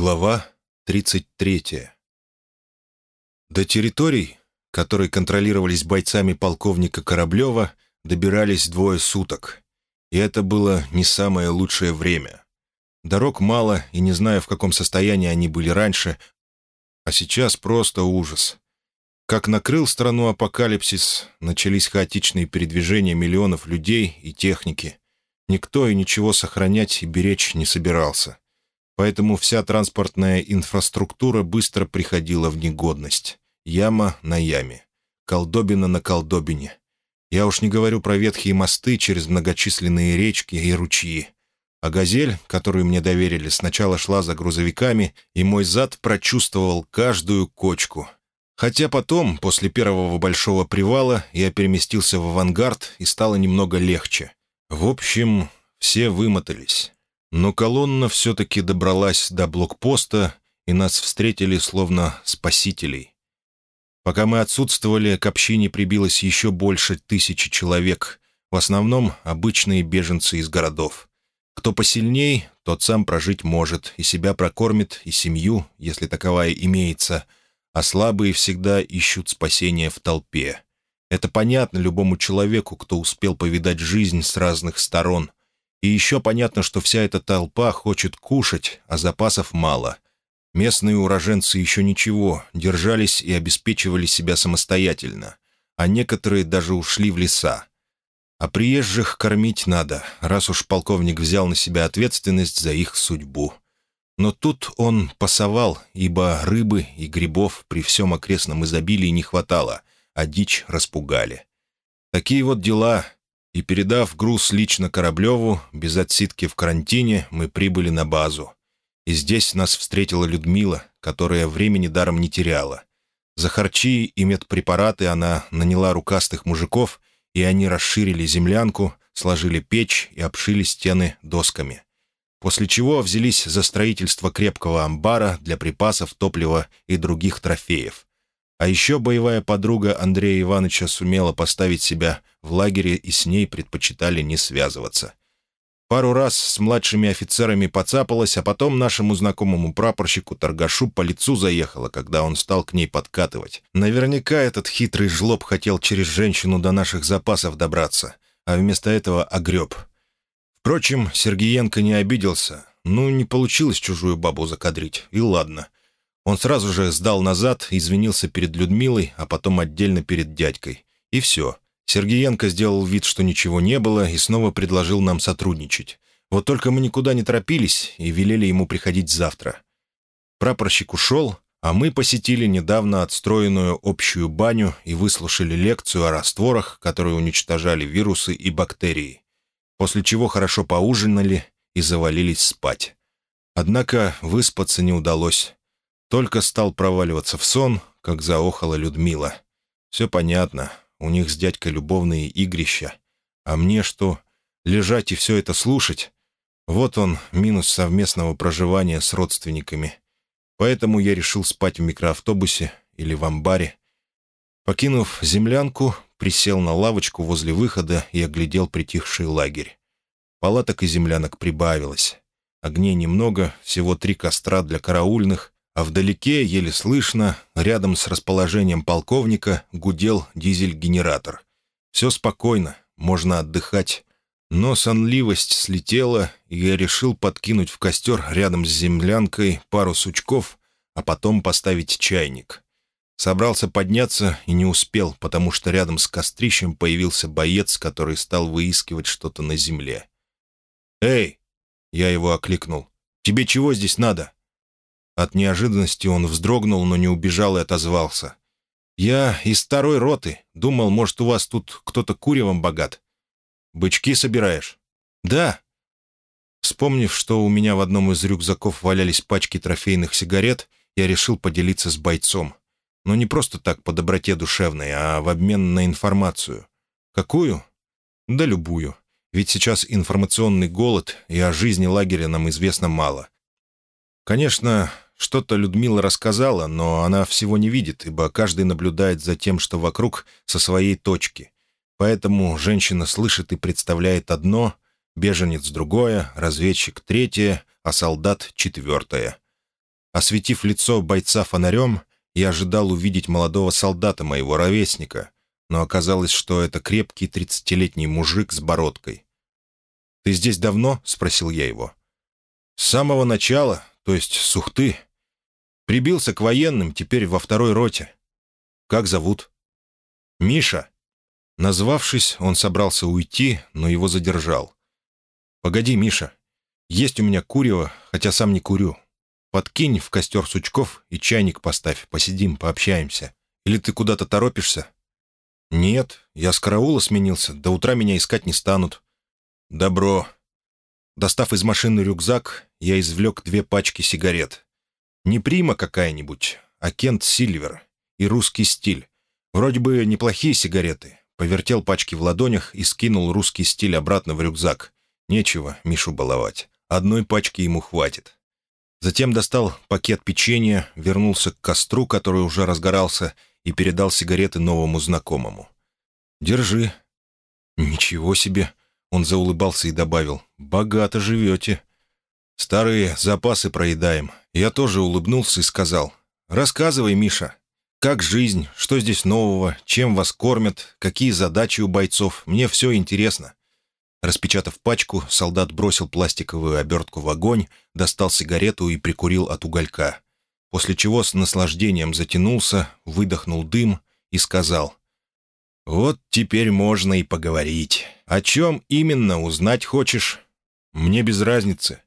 Глава 33. До территорий, которые контролировались бойцами полковника Кораблева, добирались двое суток. И это было не самое лучшее время. Дорог мало, и не знаю, в каком состоянии они были раньше, а сейчас просто ужас. Как накрыл страну апокалипсис, начались хаотичные передвижения миллионов людей и техники. Никто и ничего сохранять и беречь не собирался поэтому вся транспортная инфраструктура быстро приходила в негодность. Яма на яме, колдобина на колдобине. Я уж не говорю про ветхие мосты через многочисленные речки и ручьи. А «Газель», которую мне доверили, сначала шла за грузовиками, и мой зад прочувствовал каждую кочку. Хотя потом, после первого большого привала, я переместился в авангард, и стало немного легче. В общем, все вымотались. Но колонна все-таки добралась до блокпоста, и нас встретили словно спасителей. Пока мы отсутствовали, к общине прибилось еще больше тысячи человек, в основном обычные беженцы из городов. Кто посильней, тот сам прожить может, и себя прокормит, и семью, если таковая имеется, а слабые всегда ищут спасения в толпе. Это понятно любому человеку, кто успел повидать жизнь с разных сторон, и еще понятно, что вся эта толпа хочет кушать, а запасов мало. Местные уроженцы еще ничего, держались и обеспечивали себя самостоятельно, а некоторые даже ушли в леса. А приезжих кормить надо, раз уж полковник взял на себя ответственность за их судьбу. Но тут он пасовал, ибо рыбы и грибов при всем окрестном изобилии не хватало, а дичь распугали. Такие вот дела, и, передав груз лично Кораблеву, без отсидки в карантине, мы прибыли на базу. И здесь нас встретила Людмила, которая времени даром не теряла. За харчи и медпрепараты она наняла рукастых мужиков, и они расширили землянку, сложили печь и обшили стены досками. После чего взялись за строительство крепкого амбара для припасов, топлива и других трофеев. А еще боевая подруга Андрея Ивановича сумела поставить себя в лагере и с ней предпочитали не связываться. Пару раз с младшими офицерами поцапалась, а потом нашему знакомому прапорщику Торгашу по лицу заехала, когда он стал к ней подкатывать. Наверняка этот хитрый жлоб хотел через женщину до наших запасов добраться, а вместо этого огреб. Впрочем, Сергеенко не обиделся. Ну, не получилось чужую бабу закадрить, и ладно. Он сразу же сдал назад, извинился перед Людмилой, а потом отдельно перед дядькой. И все. Сергеенко сделал вид, что ничего не было, и снова предложил нам сотрудничать. Вот только мы никуда не торопились и велели ему приходить завтра. Прапорщик ушел, а мы посетили недавно отстроенную общую баню и выслушали лекцию о растворах, которые уничтожали вирусы и бактерии. После чего хорошо поужинали и завалились спать. Однако выспаться не удалось. Только стал проваливаться в сон, как заохала Людмила. Все понятно, у них с дядькой любовные игрища. А мне что, лежать и все это слушать? Вот он, минус совместного проживания с родственниками. Поэтому я решил спать в микроавтобусе или в амбаре. Покинув землянку, присел на лавочку возле выхода и оглядел притихший лагерь. Палаток и землянок прибавилось. Огней немного, всего три костра для караульных, а вдалеке, еле слышно, рядом с расположением полковника гудел дизель-генератор. Все спокойно, можно отдыхать. Но сонливость слетела, и я решил подкинуть в костер рядом с землянкой пару сучков, а потом поставить чайник. Собрался подняться и не успел, потому что рядом с кострищем появился боец, который стал выискивать что-то на земле. «Эй!» — я его окликнул. «Тебе чего здесь надо?» От неожиданности он вздрогнул, но не убежал и отозвался. «Я из второй роты. Думал, может, у вас тут кто-то куревом богат. Бычки собираешь?» «Да». Вспомнив, что у меня в одном из рюкзаков валялись пачки трофейных сигарет, я решил поделиться с бойцом. Но не просто так, по доброте душевной, а в обмен на информацию. Какую? Да любую. Ведь сейчас информационный голод, и о жизни лагеря нам известно мало. Конечно, что-то Людмила рассказала, но она всего не видит, ибо каждый наблюдает за тем, что вокруг, со своей точки. Поэтому женщина слышит и представляет одно, беженец другое, разведчик третье, а солдат четвертое. Осветив лицо бойца фонарем, я ожидал увидеть молодого солдата, моего ровесника, но оказалось, что это крепкий тридцатилетний мужик с бородкой. «Ты здесь давно?» — спросил я его. «С самого начала, то есть с Ухты. Прибился к военным, теперь во второй роте. Как зовут?» «Миша». Назвавшись, он собрался уйти, но его задержал. «Погоди, Миша. Есть у меня курево, хотя сам не курю. Подкинь в костер сучков и чайник поставь, посидим, пообщаемся. Или ты куда-то торопишься?» «Нет, я с караула сменился, до утра меня искать не станут». «Добро». Достав из машины рюкзак, я извлек две пачки сигарет. Не прима какая-нибудь, а Кент Сильвер и русский стиль. Вроде бы неплохие сигареты. Повертел пачки в ладонях и скинул русский стиль обратно в рюкзак. Нечего Мишу баловать. Одной пачки ему хватит. Затем достал пакет печенья, вернулся к костру, который уже разгорался, и передал сигареты новому знакомому. «Держи». «Ничего себе!» — он заулыбался и добавил. «Богато живете». «Старые запасы проедаем». Я тоже улыбнулся и сказал. «Рассказывай, Миша. Как жизнь? Что здесь нового? Чем вас кормят? Какие задачи у бойцов? Мне все интересно». Распечатав пачку, солдат бросил пластиковую обертку в огонь, достал сигарету и прикурил от уголька. После чего с наслаждением затянулся, выдохнул дым и сказал. «Вот теперь можно и поговорить. О чем именно узнать хочешь? Мне без разницы».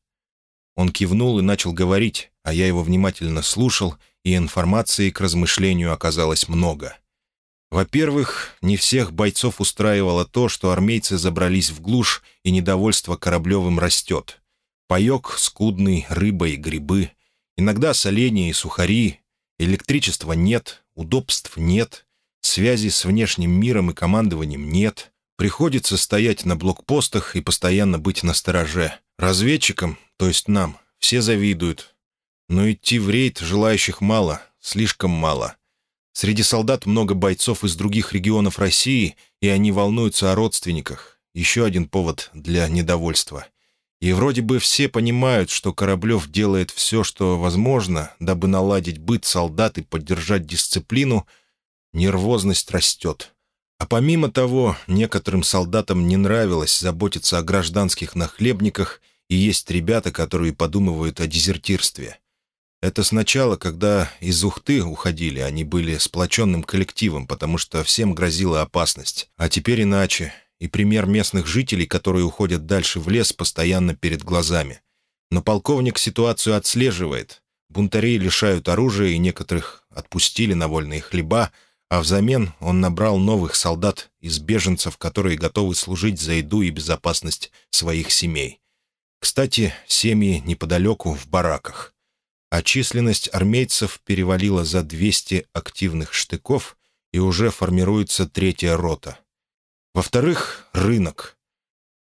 Он кивнул и начал говорить, а я его внимательно слушал, и информации к размышлению оказалось много. Во-первых, не всех бойцов устраивало то, что армейцы забрались в глушь, и недовольство Кораблевым растет. Паек скудный, рыба и грибы, иногда соленья и сухари, электричества нет, удобств нет, связи с внешним миром и командованием нет, приходится стоять на блокпостах и постоянно быть на стороже. Разведчикам, то есть нам, все завидуют. Но идти в рейд желающих мало, слишком мало — Среди солдат много бойцов из других регионов России, и они волнуются о родственниках. Еще один повод для недовольства. И вроде бы все понимают, что Кораблев делает все, что возможно, дабы наладить быт солдат и поддержать дисциплину. Нервозность растет. А помимо того, некоторым солдатам не нравилось заботиться о гражданских нахлебниках, и есть ребята, которые подумывают о дезертирстве. Это сначала, когда из Ухты уходили, они были сплоченным коллективом, потому что всем грозила опасность. А теперь иначе. И пример местных жителей, которые уходят дальше в лес, постоянно перед глазами. Но полковник ситуацию отслеживает. Бунтарей лишают оружия, и некоторых отпустили на вольные хлеба, а взамен он набрал новых солдат из беженцев, которые готовы служить за еду и безопасность своих семей. Кстати, семьи неподалеку, в бараках а численность армейцев перевалила за 200 активных штыков, и уже формируется третья рота. Во-вторых, рынок.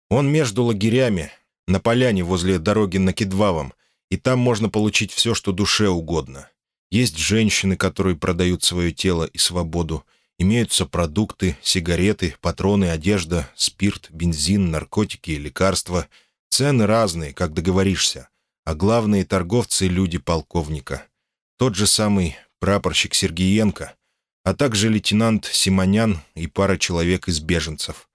Он между лагерями, на поляне возле дороги на Кедвавом, и там можно получить все, что душе угодно. Есть женщины, которые продают свое тело и свободу, имеются продукты, сигареты, патроны, одежда, спирт, бензин, наркотики лекарства. Цены разные, как договоришься а главные торговцы — люди полковника. Тот же самый прапорщик Сергеенко, а также лейтенант Симонян и пара человек из беженцев.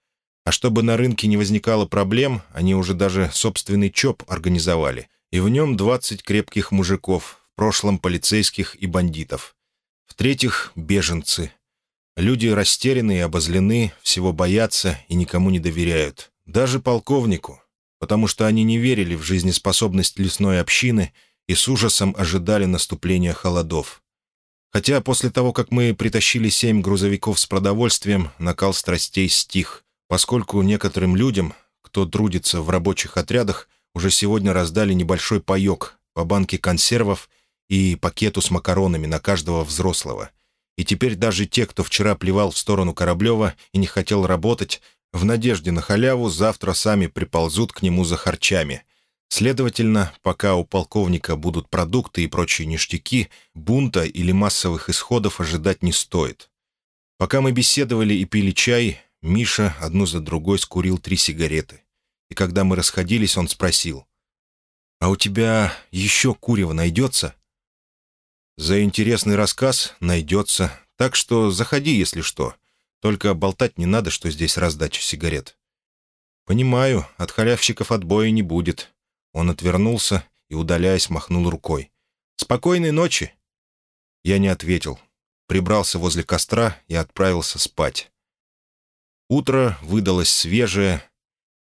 А чтобы на рынке не возникало проблем, они уже даже собственный ЧОП организовали, и в нем 20 крепких мужиков, в прошлом полицейских и бандитов. В-третьих, беженцы. Люди растеряны и обозлены, всего боятся и никому не доверяют. Даже полковнику, потому что они не верили в жизнеспособность лесной общины и с ужасом ожидали наступления холодов. Хотя после того, как мы притащили семь грузовиков с продовольствием, накал страстей стих, поскольку некоторым людям, кто трудится в рабочих отрядах, уже сегодня раздали небольшой паек по банке консервов и пакету с макаронами на каждого взрослого. И теперь даже те, кто вчера плевал в сторону Кораблева и не хотел работать, в надежде на халяву завтра сами приползут к нему за харчами. Следовательно, пока у полковника будут продукты и прочие ништяки, бунта или массовых исходов ожидать не стоит. Пока мы беседовали и пили чай, Миша одну за другой скурил три сигареты. И когда мы расходились, он спросил. «А у тебя еще курево найдется?» За интересный рассказ найдется, так что заходи, если что. Только болтать не надо, что здесь раздача сигарет». «Понимаю, от халявщиков отбоя не будет». Он отвернулся и, удаляясь, махнул рукой. «Спокойной ночи!» Я не ответил. Прибрался возле костра и отправился спать. Утро выдалось свежее.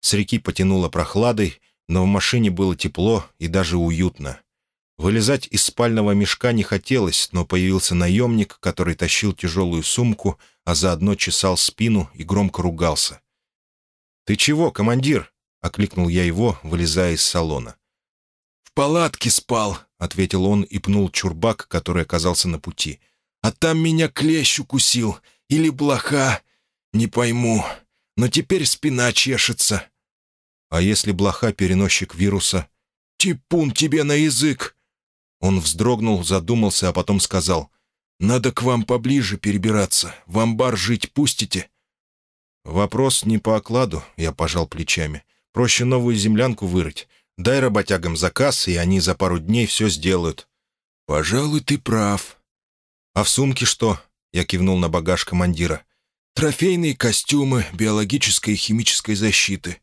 С реки потянуло прохладой, но в машине было тепло и даже уютно. Вылезать из спального мешка не хотелось, но появился наемник, который тащил тяжелую сумку, а заодно чесал спину и громко ругался. «Ты чего, командир?» — окликнул я его, вылезая из салона. «В палатке спал», — ответил он и пнул чурбак, который оказался на пути. «А там меня клещ укусил. Или блоха. Не пойму. Но теперь спина чешется». «А если блоха — переносчик вируса?» «Типун тебе на язык!» Он вздрогнул, задумался, а потом сказал. «Надо к вам поближе перебираться. В амбар жить пустите?» «Вопрос не по окладу», — я пожал плечами. «Проще новую землянку вырыть. Дай работягам заказ, и они за пару дней все сделают». «Пожалуй, ты прав». «А в сумке что?» — я кивнул на багаж командира. «Трофейные костюмы биологической и химической защиты.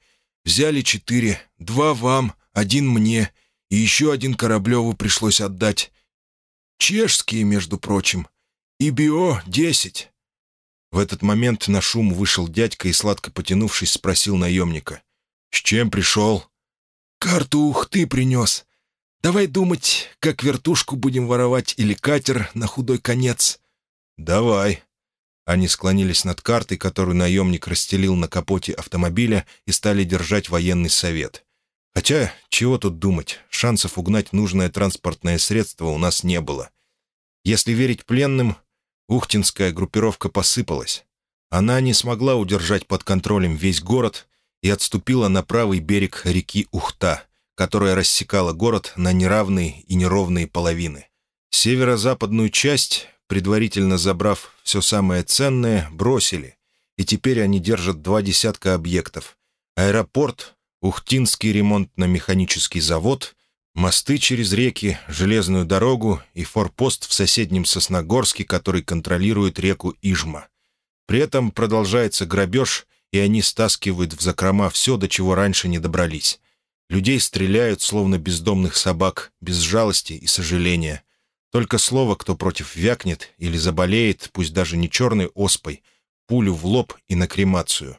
Взяли четыре. Два вам, один мне, и еще один Кораблеву пришлось отдать. Чешские, между прочим. И БИО-10». В этот момент на шум вышел дядька и, сладко потянувшись, спросил наемника. «С чем пришел?» «Карту Ухты принес. Давай думать, как вертушку будем воровать или катер на худой конец». «Давай». Они склонились над картой, которую наемник расстелил на капоте автомобиля, и стали держать военный совет. Хотя, чего тут думать, шансов угнать нужное транспортное средство у нас не было. Если верить пленным, Ухтинская группировка посыпалась. Она не смогла удержать под контролем весь город и отступила на правый берег реки Ухта, которая рассекала город на неравные и неровные половины. Северо-западную часть, предварительно забрав все самое ценное, бросили, и теперь они держат два десятка объектов. Аэропорт, Ухтинский ремонтно-механический завод Мосты через реки, железную дорогу и форпост в соседнем Сосногорске, который контролирует реку Ижма. При этом продолжается грабеж, и они стаскивают в закрома все, до чего раньше не добрались. Людей стреляют, словно бездомных собак, без жалости и сожаления. Только слово, кто против вякнет или заболеет, пусть даже не черной оспой, пулю в лоб и на кремацию.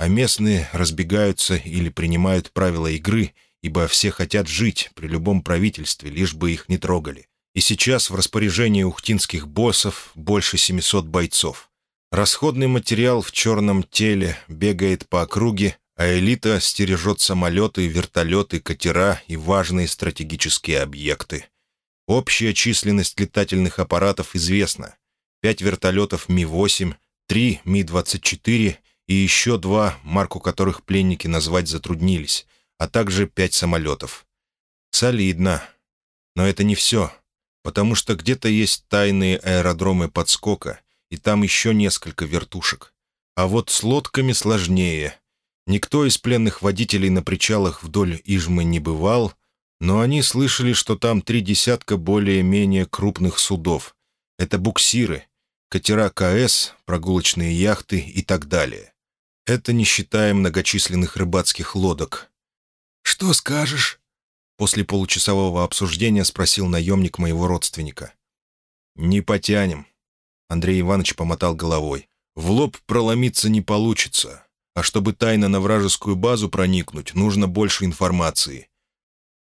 А местные разбегаются или принимают правила игры — ибо все хотят жить при любом правительстве, лишь бы их не трогали. И сейчас в распоряжении ухтинских боссов больше 700 бойцов. Расходный материал в черном теле бегает по округе, а элита стережет самолеты, вертолеты, катера и важные стратегические объекты. Общая численность летательных аппаратов известна. Пять вертолетов Ми-8, три Ми-24 и еще два, марку которых пленники назвать затруднились — а также пять самолетов. Солидно. Но это не все, потому что где-то есть тайные аэродромы подскока, и там еще несколько вертушек. А вот с лодками сложнее. Никто из пленных водителей на причалах вдоль Ижмы не бывал, но они слышали, что там три десятка более-менее крупных судов. Это буксиры, катера КС, прогулочные яхты и так далее. Это не считая многочисленных рыбацких лодок, «Что скажешь?» После получасового обсуждения спросил наемник моего родственника. «Не потянем», — Андрей Иванович помотал головой. «В лоб проломиться не получится, а чтобы тайно на вражескую базу проникнуть, нужно больше информации».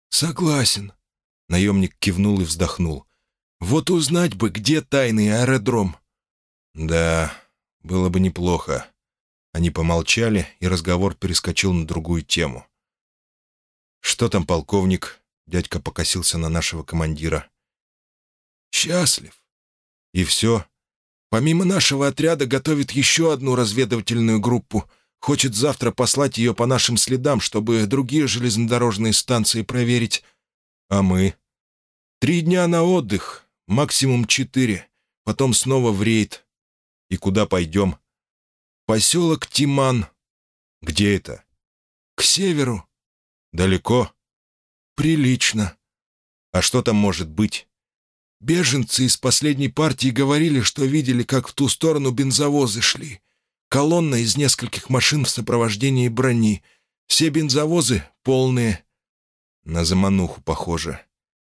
«Согласен», — наемник кивнул и вздохнул. «Вот узнать бы, где тайный аэродром». «Да, было бы неплохо». Они помолчали, и разговор перескочил на другую тему. «Что там, полковник?» — дядька покосился на нашего командира. «Счастлив». «И все?» «Помимо нашего отряда готовит еще одну разведывательную группу. Хочет завтра послать ее по нашим следам, чтобы другие железнодорожные станции проверить. А мы?» «Три дня на отдых, максимум четыре. Потом снова в рейд». «И куда пойдем?» «Поселок Тиман». «Где это?» «К северу. «Далеко?» «Прилично». «А что там может быть?» Беженцы из последней партии говорили, что видели, как в ту сторону бензовозы шли. Колонна из нескольких машин в сопровождении брони. Все бензовозы полные. На замануху похоже.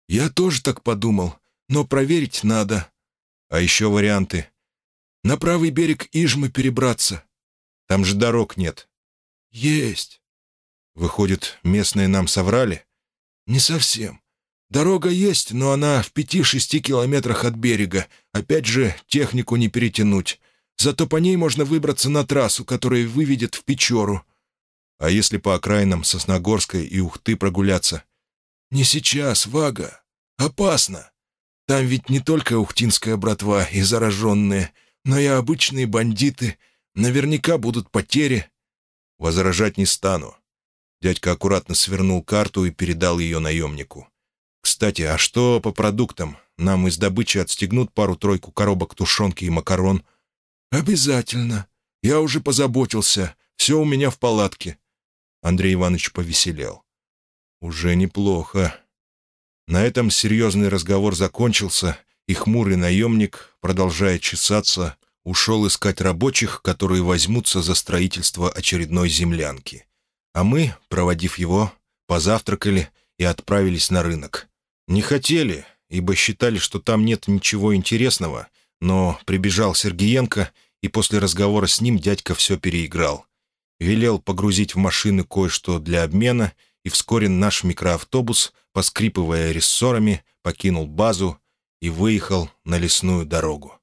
Я тоже так подумал, но проверить надо. А еще варианты. На правый берег Ижмы перебраться. Там же дорог нет. Есть. Выходит, местные нам соврали? Не совсем. Дорога есть, но она в пяти-шести километрах от берега. Опять же, технику не перетянуть. Зато по ней можно выбраться на трассу, которая выведет в Печору. А если по окраинам Сосногорской и Ухты прогуляться? Не сейчас, Вага. Опасно. Там ведь не только ухтинская братва и зараженные, но и обычные бандиты. Наверняка будут потери. Возражать не стану. Дядька аккуратно свернул карту и передал ее наемнику. «Кстати, а что по продуктам? Нам из добычи отстегнут пару-тройку коробок тушенки и макарон?» «Обязательно. Я уже позаботился. Все у меня в палатке». Андрей Иванович повеселел. «Уже неплохо». На этом серьезный разговор закончился, и хмурый наемник, продолжая чесаться, ушел искать рабочих, которые возьмутся за строительство очередной землянки. А мы, проводив его, позавтракали и отправились на рынок. Не хотели, ибо считали, что там нет ничего интересного, но прибежал Сергеенко, и после разговора с ним дядька все переиграл. Велел погрузить в машины кое-что для обмена, и вскоре наш микроавтобус, поскрипывая рессорами, покинул базу и выехал на лесную дорогу.